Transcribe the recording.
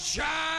sunshine.